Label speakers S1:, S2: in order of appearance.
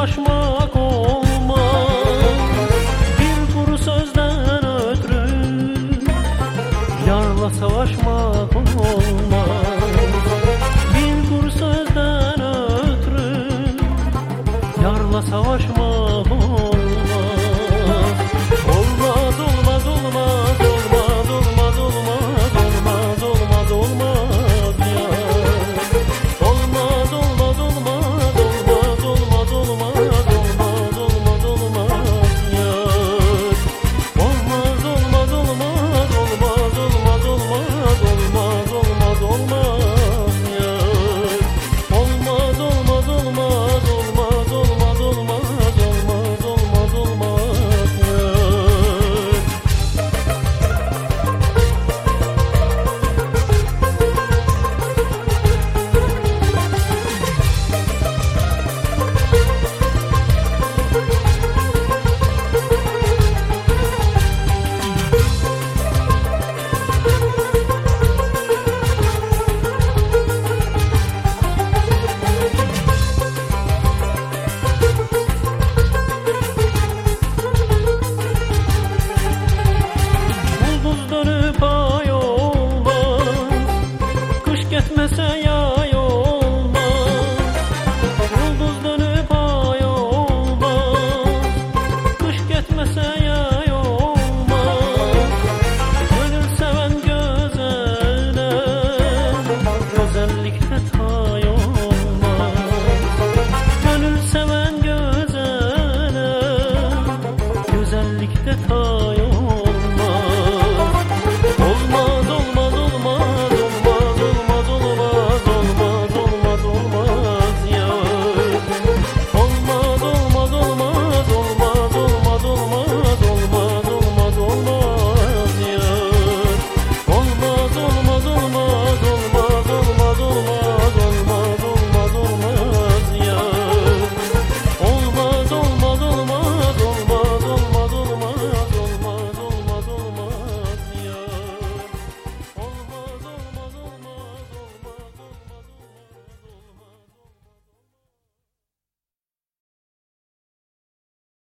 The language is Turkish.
S1: ulaşmak olmaz. Bir kuru sözden ötürü Yarla savaşmak olmaz. Bir kuru sözden ötürü Yarla savaşmak 他又。